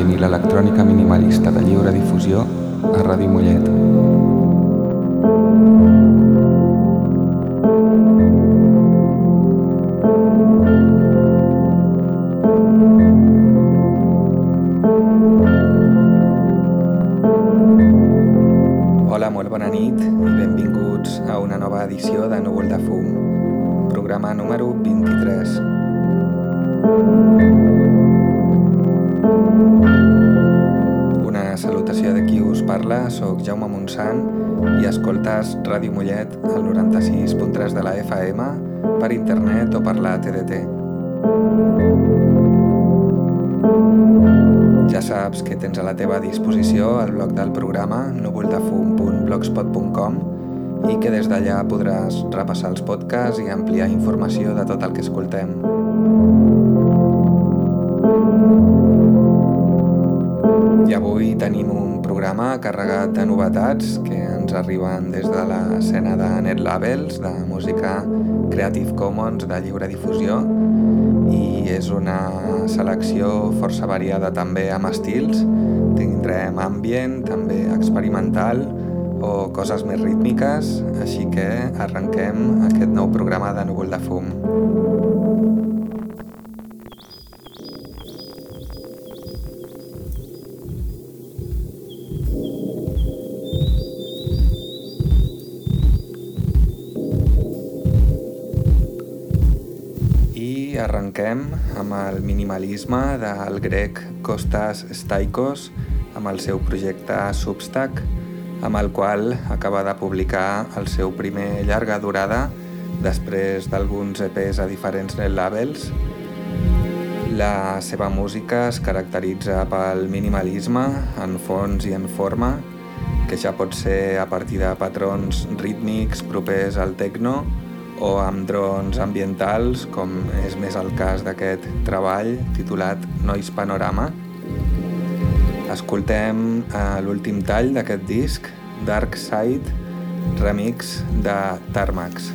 música ambient i teva disposició el blog del programa núvoldefum.blogspot.com i que des d'allà podràs repassar els podcasts i ampliar informació de tot el que escoltem. I avui tenim un programa carregat de novetats que ens arriben des de l'escena de Net Labels, de música Creative Commons de lliure difusió i és una selecció força variada també amb estils. Ambient, també experimental o coses més rítmiques, així que arrenquem aquest nou programa de Núvol de Fum. Arrenquem amb el minimalisme del grec Kostas Staikos amb el seu projecte Substack, amb el qual acaba de publicar el seu primer llarga durada després d'alguns EPs a diferents net labels. La seva música es caracteritza pel minimalisme en fons i en forma, que ja pot ser a partir de patrons rítmics propers al techno o amb drons ambientals, com és més el cas d'aquest treball titulat Noise Panorama. Escoltem eh, l'últim tall d'aquest disc, Dark Side, remix de Tarmax.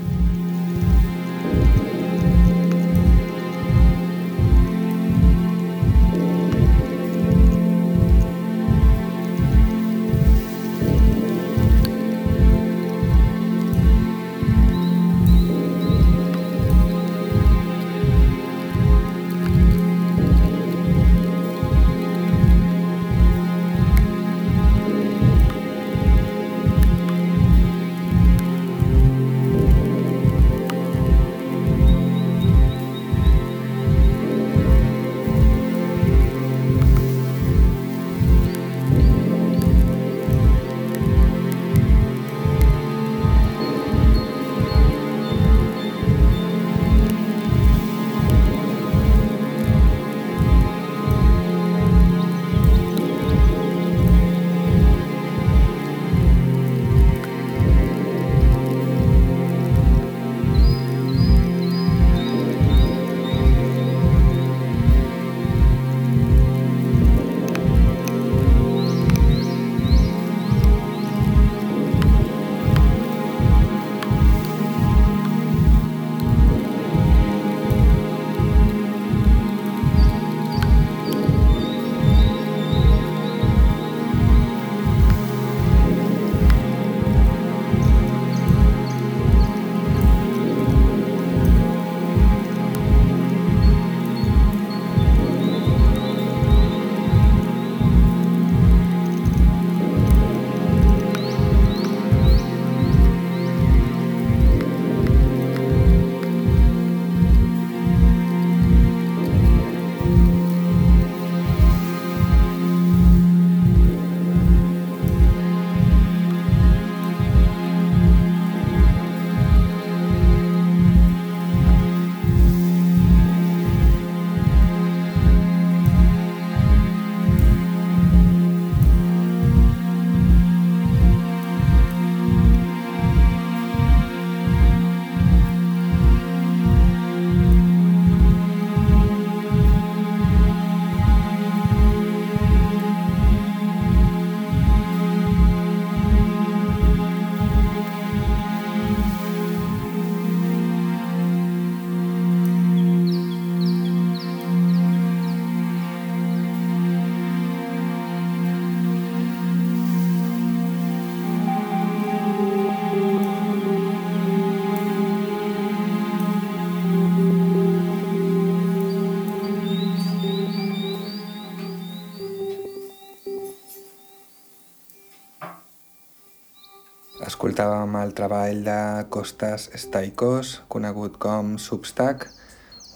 Escoltàvem el treball de Costas Staikos, conegut com Substack,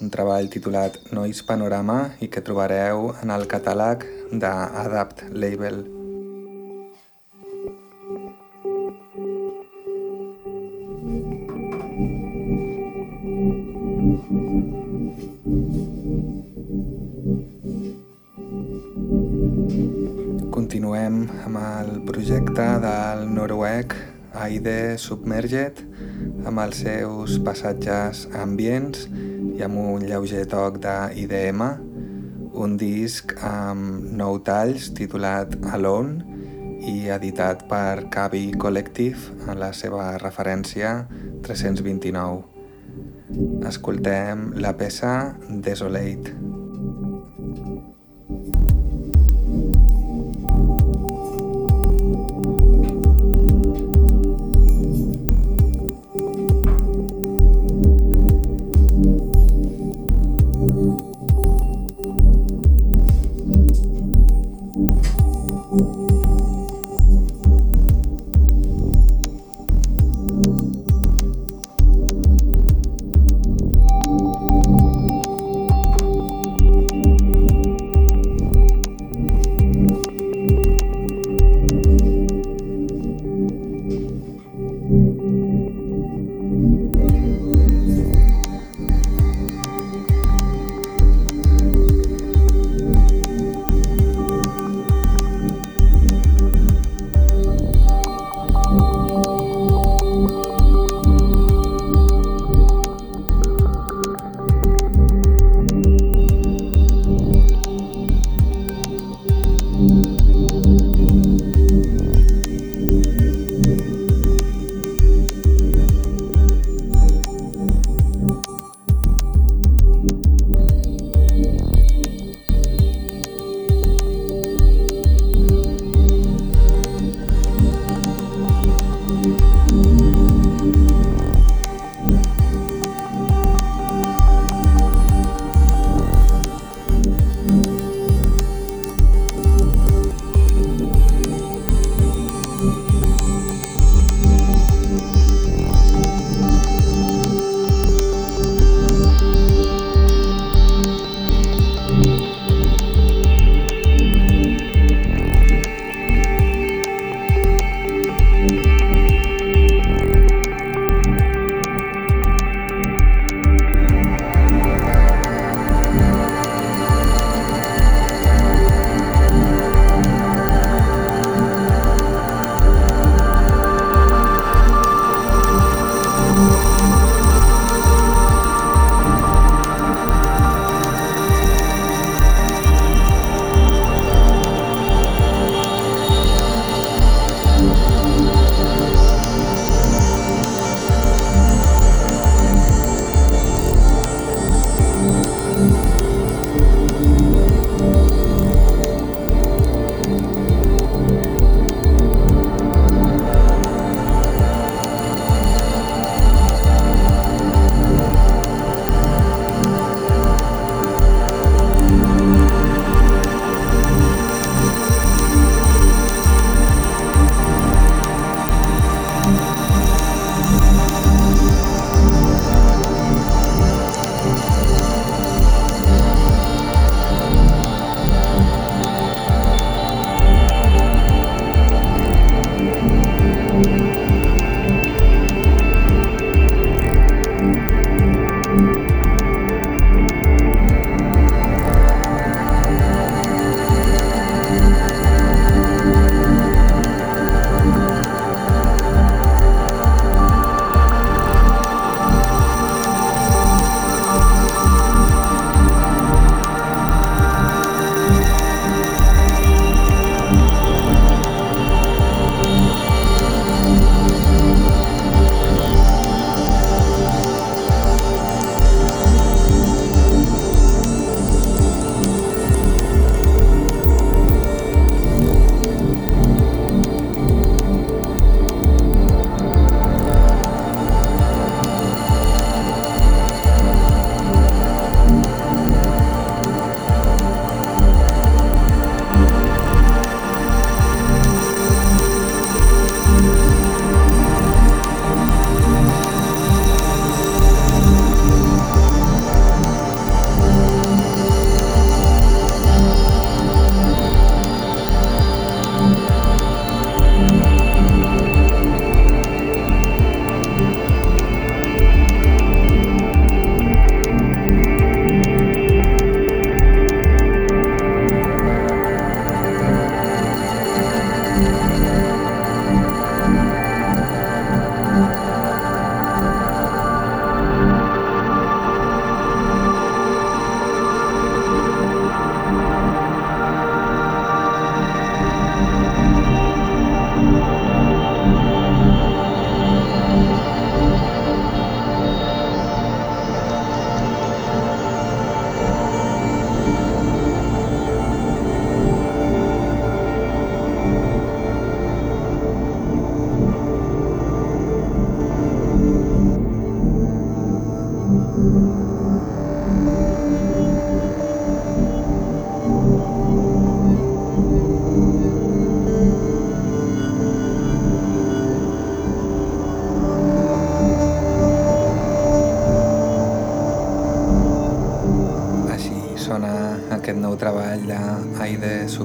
un treball titulat Noise Panorama i que trobareu en el catàleg d'Adapt Label. Aide Submerged amb els seus passatges ambients i amb un lleuger toc d'IDM, un disc amb nou talls titulat Alone i editat per Cavi Collective en la seva referència 329. Escoltem la peça Desolate.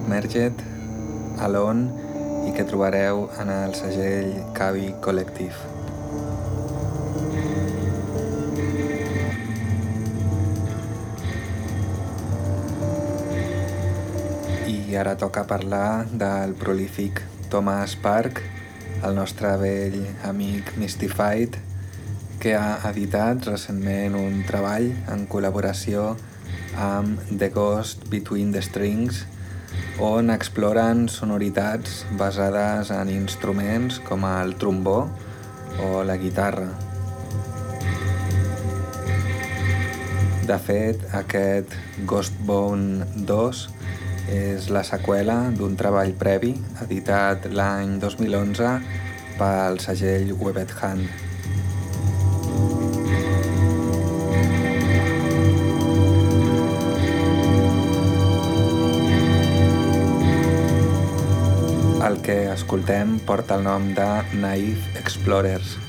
Submerged, Alone i que trobareu en el segell Cavi Collective. I ara toca parlar del prolífic Thomas Park, el nostre vell amic Mystified, que ha editat recentment un treball en col·laboració amb The Ghost Between the Strings, on exploren sonoritats basades en instruments com el trombó o la guitarra. De fet, aquest Ghostbone 2 és la seqüela d'un treball previ editat l'any 2011 pel segell Webbed Hand. Que escoltem porta el nom de Naive Explorers.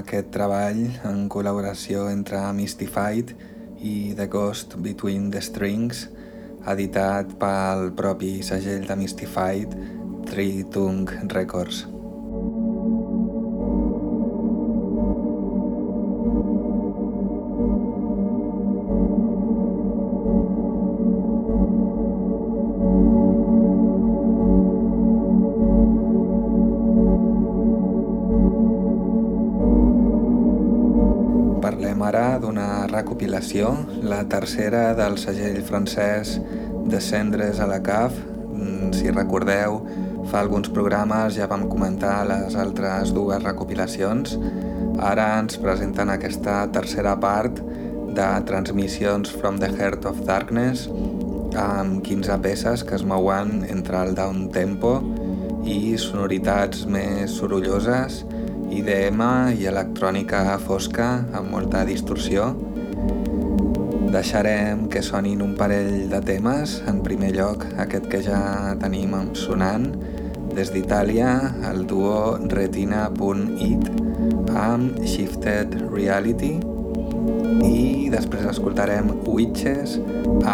Aquest treball en col·laboració entre Mystified i The Ghost Between the Strings, editat pel propi segell de Mystified, Three Tongue Records. recopilació, la tercera del segell francès Descendres a la CAF. Mm, si recordeu, fa alguns programes ja vam comentar les altres dues recopilacions. Ara ens presenten aquesta tercera part de Transmissions from the Heart of Darkness amb 15 peces que es mouen entre el down tempo i sonoritats més sorolloses, IDM i electrònica fosca amb molta distorsió Deixarem que sonin un parell de temes. En primer lloc, aquest que ja tenim sonant, des d'Itàlia, el duo Retina.it amb Shifted Reality i després escoltarem Witches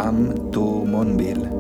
amb Tu Monville.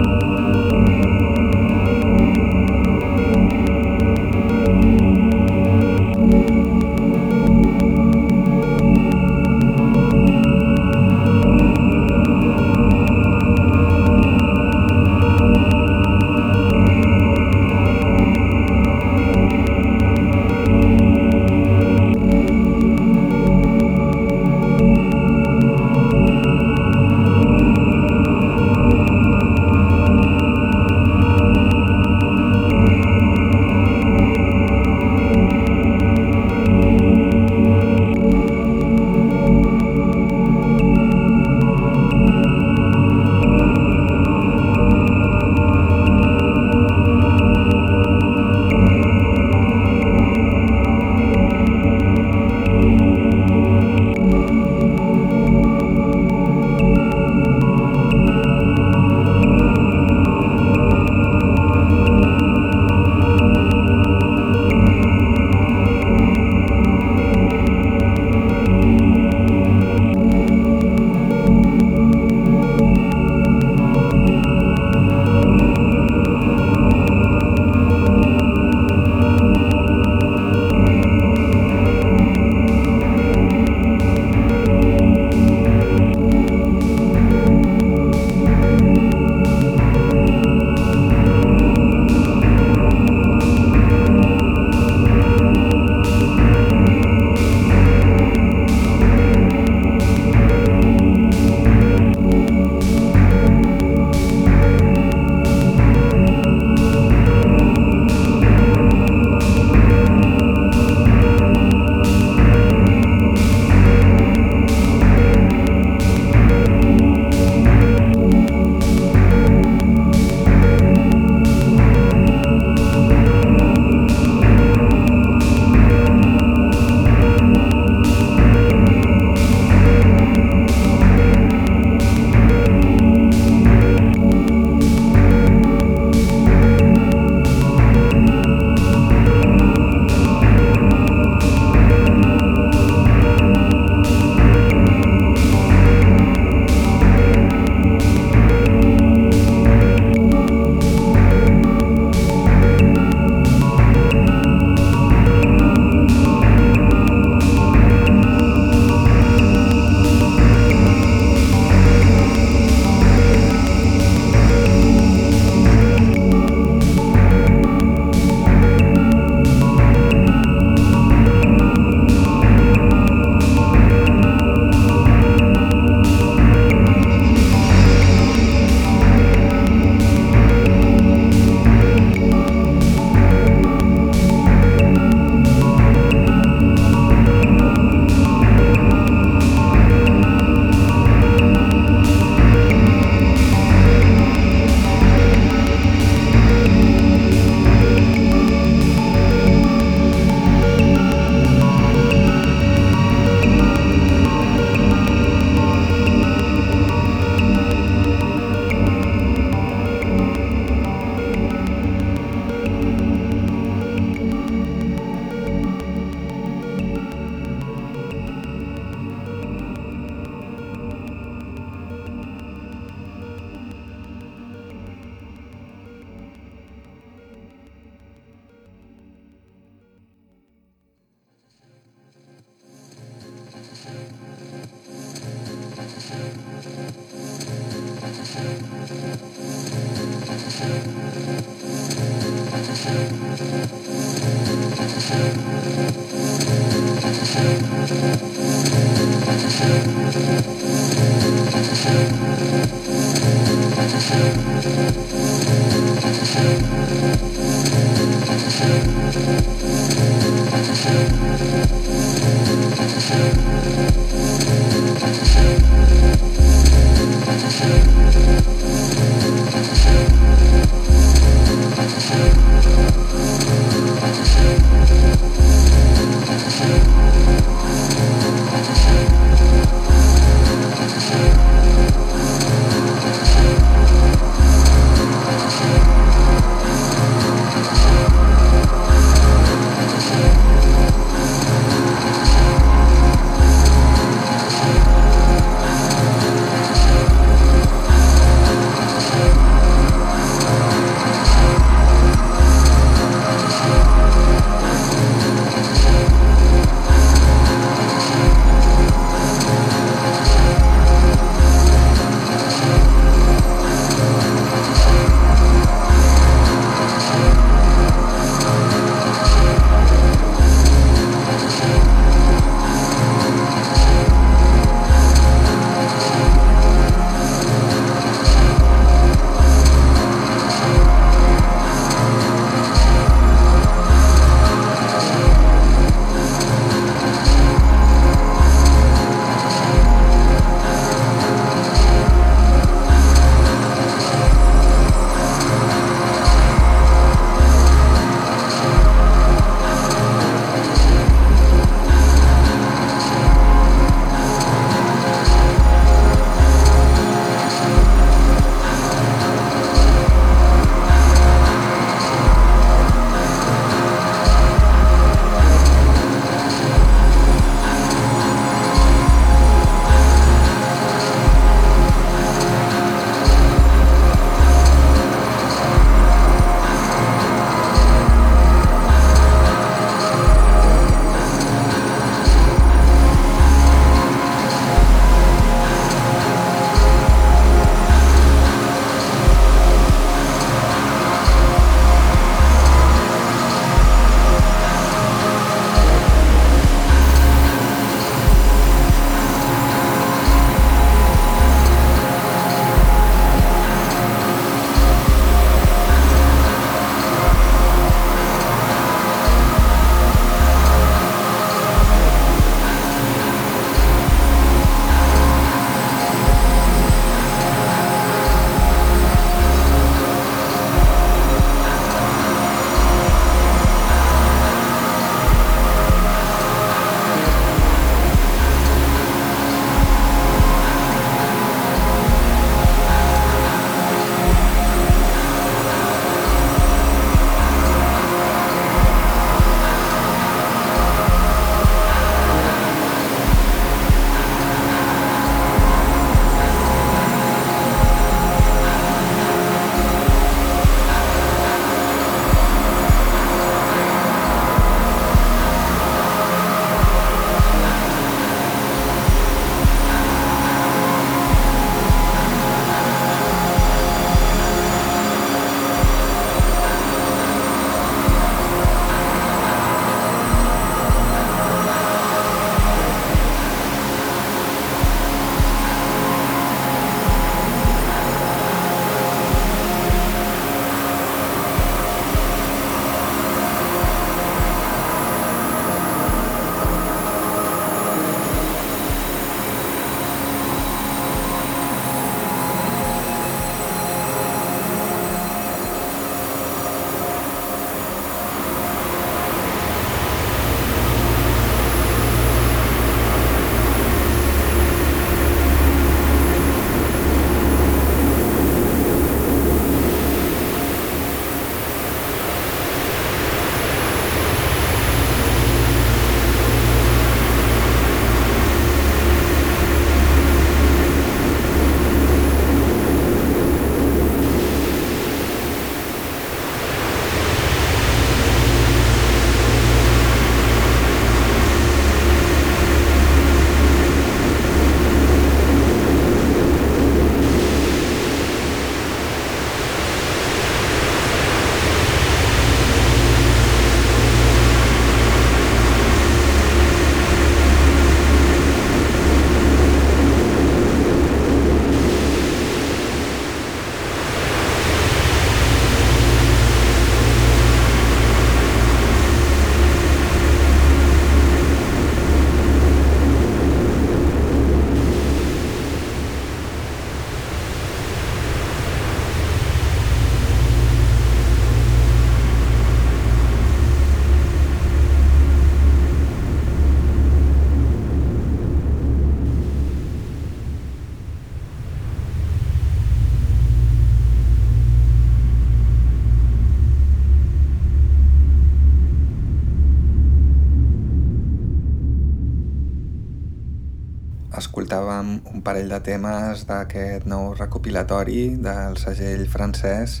Parell de temes d'aquest nou recopilatori del segell francès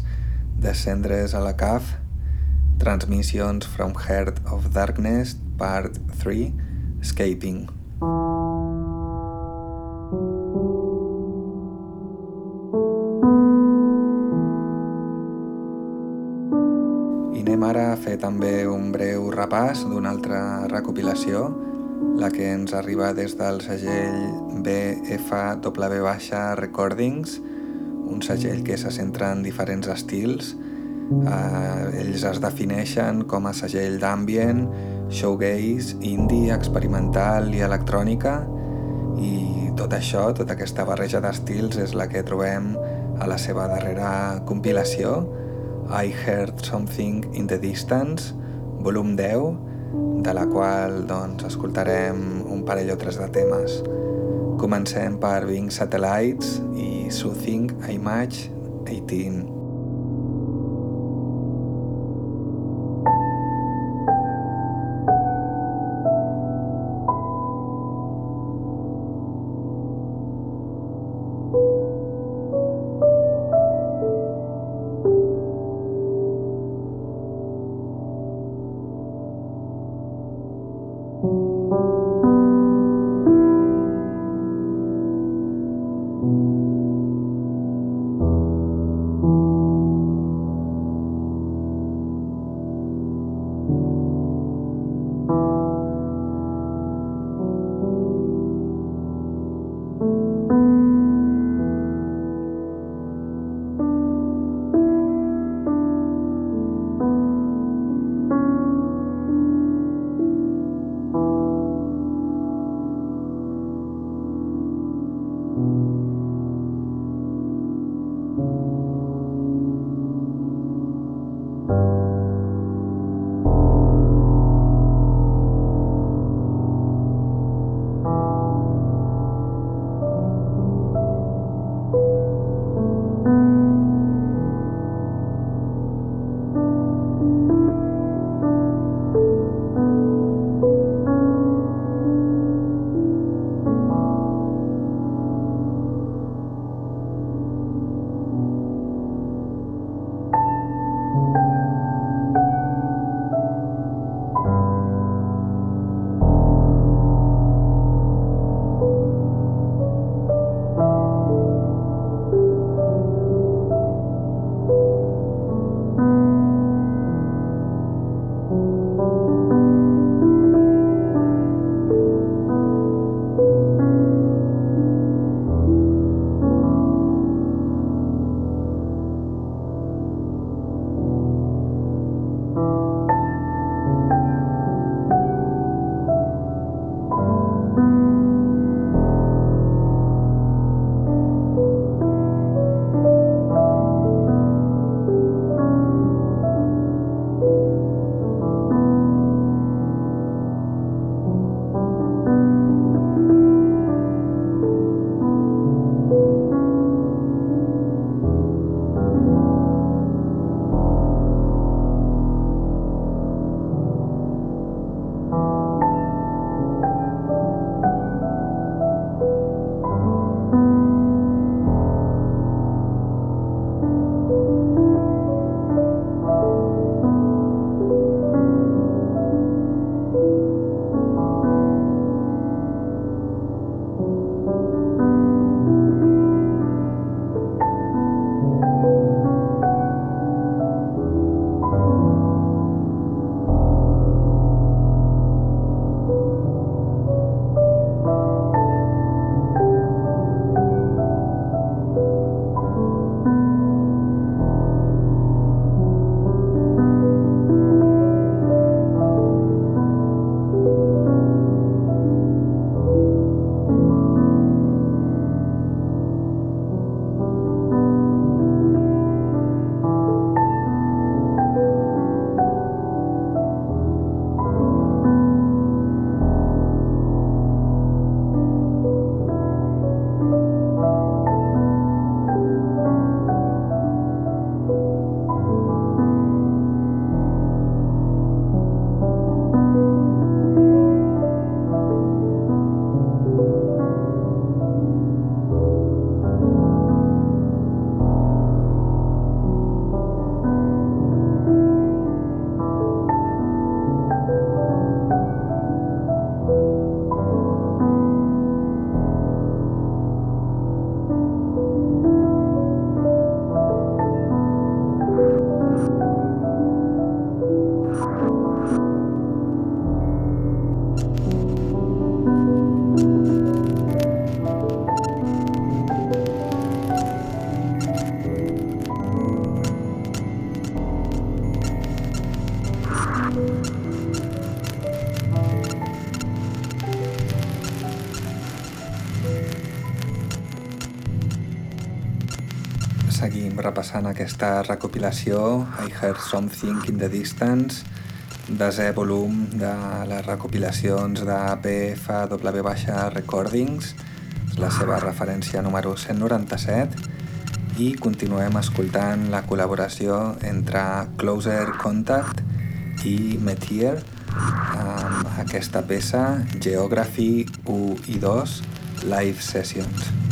Descendres a la CAF, Transmissions from Heart of Darkness, Part 3, Escaping. I anem ara a fer també un breu repàs d'una altra recopilació la que ens arriba des del segell BFW Recordings, un segell que se centra en diferents estils. Eh, ells es defineixen com a segell d'ambient, showgaze, indie, experimental i electrònica i tot això, tota aquesta barreja d'estils és la que trobem a la seva darrera compilació, I Heard Something in the Distance, volum 10, de la qual doncs, escoltarem un parell o tres de temes. Comencem per Bing Satellites i Soothing Image 18. Repassant aquesta recopilació I Heard Something in the Distance, desè volum de les recopilacions de PFW Recordings, la seva referència número 197, i continuem escoltant la col·laboració entre Closer Contact i Metier amb aquesta peça Geography 1 i 2 Live Sessions.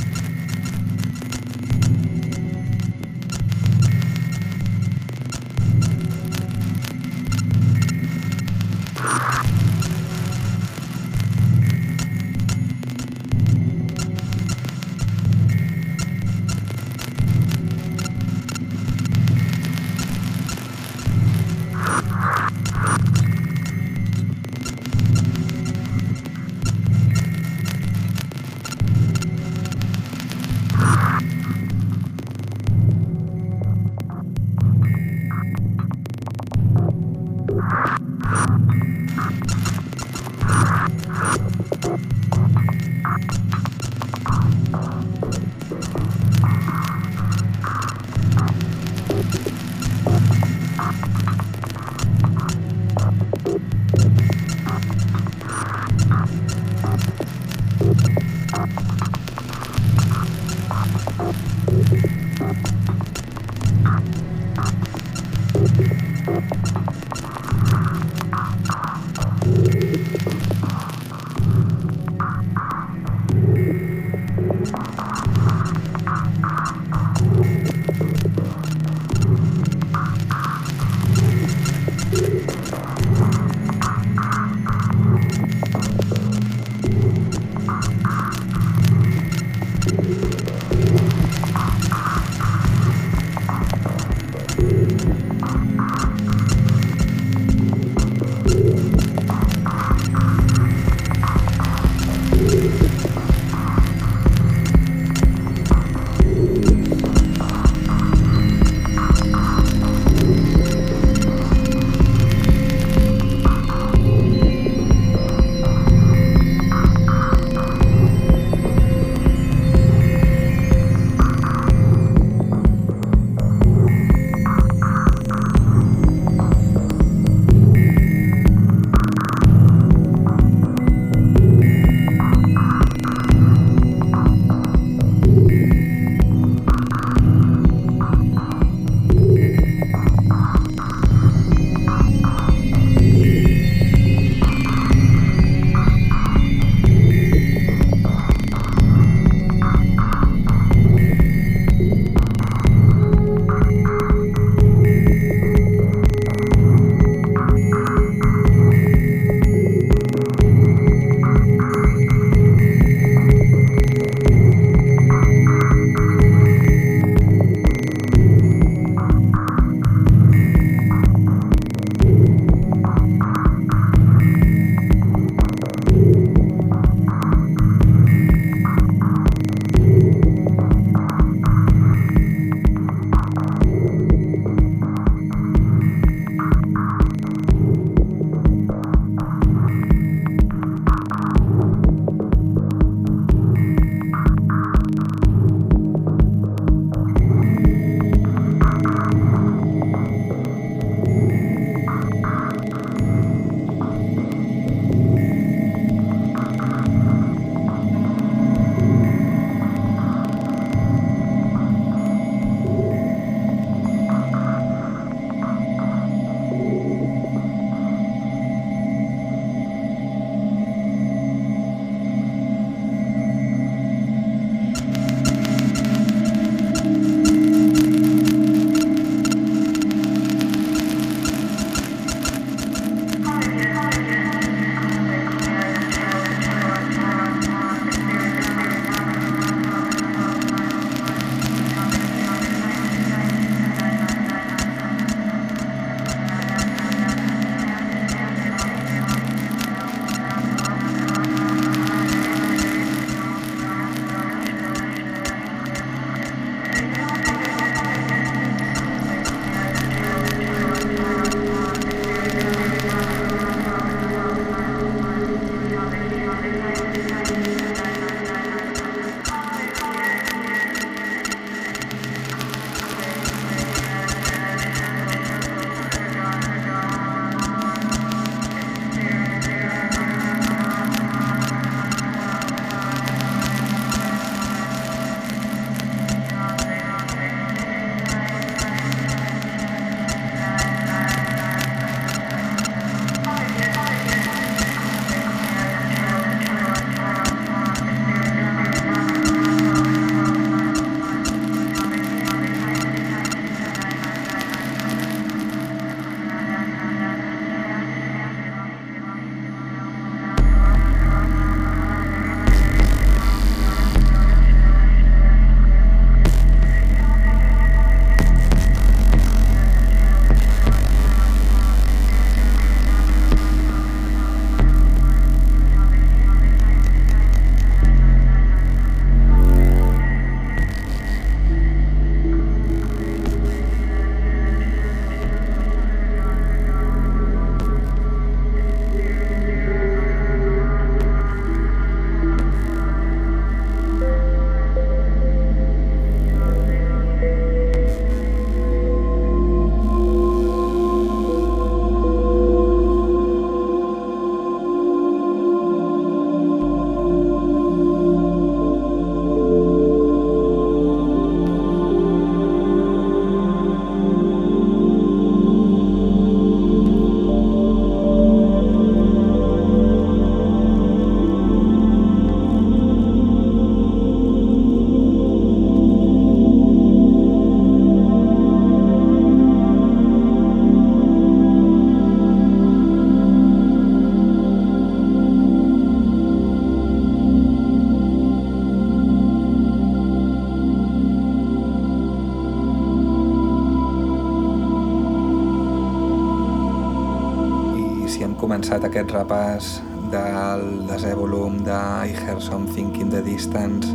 Passat aquest repàs del desè volum de I Hear Something in the Distance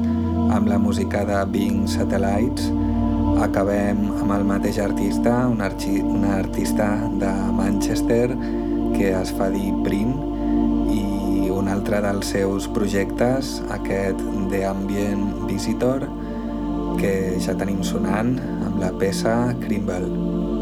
amb la música de Bing Satellites, acabem amb el mateix artista, un una artista de Manchester que es fa dir Prin i un altre dels seus projectes, aquest The Ambient Visitor, que ja tenim sonant amb la peça Crimble.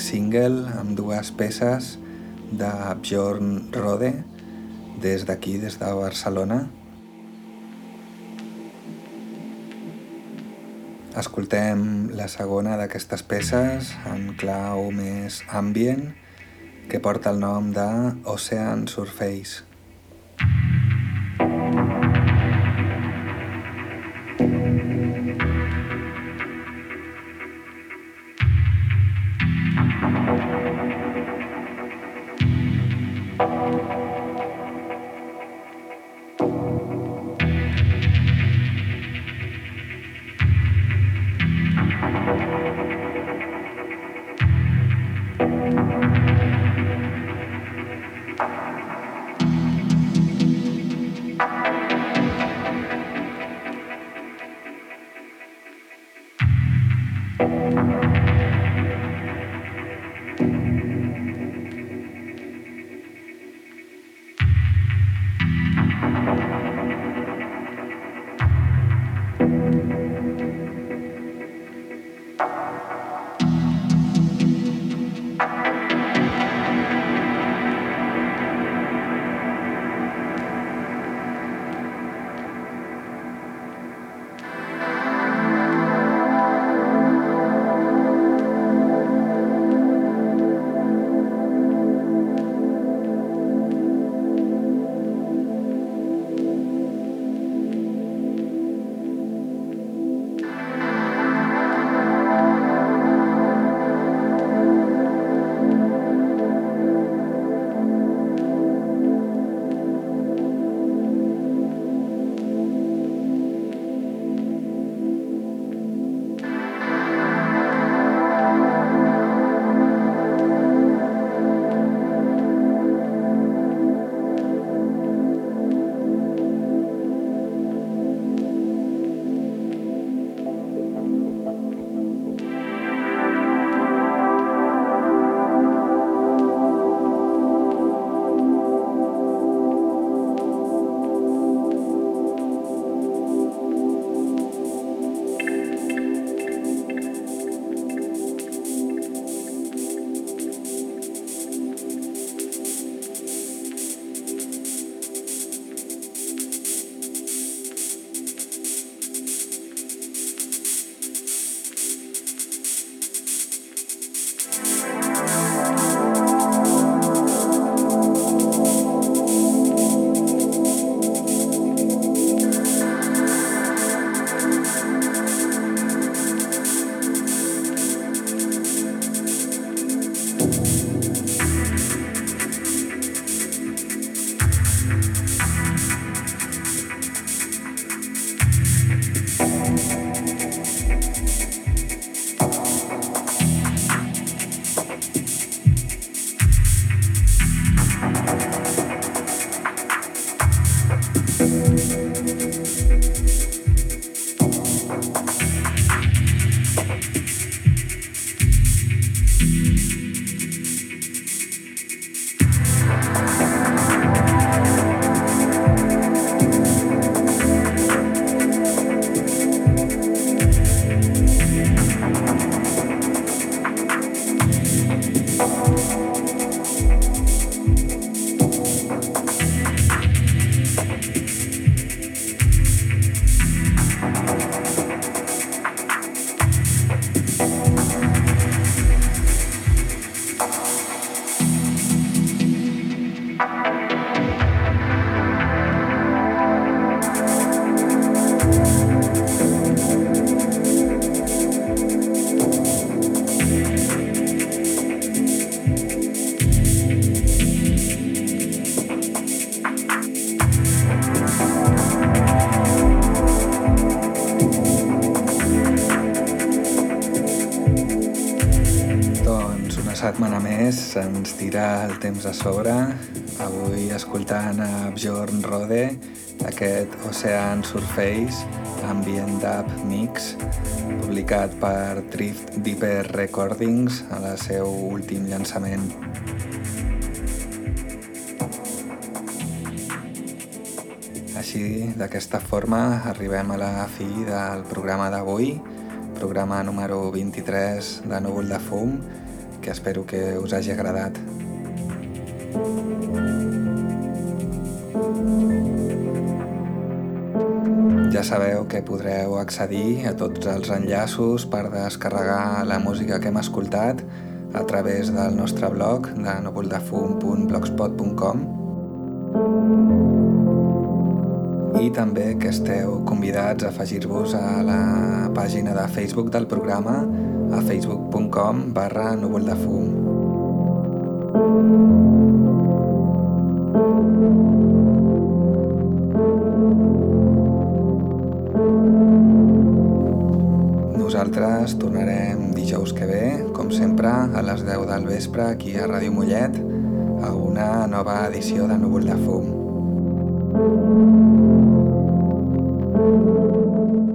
Single amb dues peces de Bjorn Rode des d'aquí, des de Barcelona. Escoltem la segona d'aquestes peces en clau més ambient que porta el nom de Ocean Surface. Música se'ns tira el temps a sobre. Avui escoltant a Bjorn Rode, aquest Ocean Surface Ambient Dub Mix, publicat per Drift Deeper Recordings a la seu últim llançament. així, d'aquesta forma, arribem a la fi del programa d'avui, programa número 23 de Núvol de Fum, que espero que us hagi agradat. Ja sabeu que podreu accedir a tots els enllaços per descarregar la música que hem escoltat a través del nostre blog de núvoldefum.blogspot.com i també que esteu convidats a afegir-vos a la pàgina de Facebook del programa a facebook.com barra núvoldefum. Nosaltres tornarem dijous que ve, com sempre, a les 10 del vespre aquí a Ràdio Mollet, a una nova edició de Núvol de Fum. Thank you.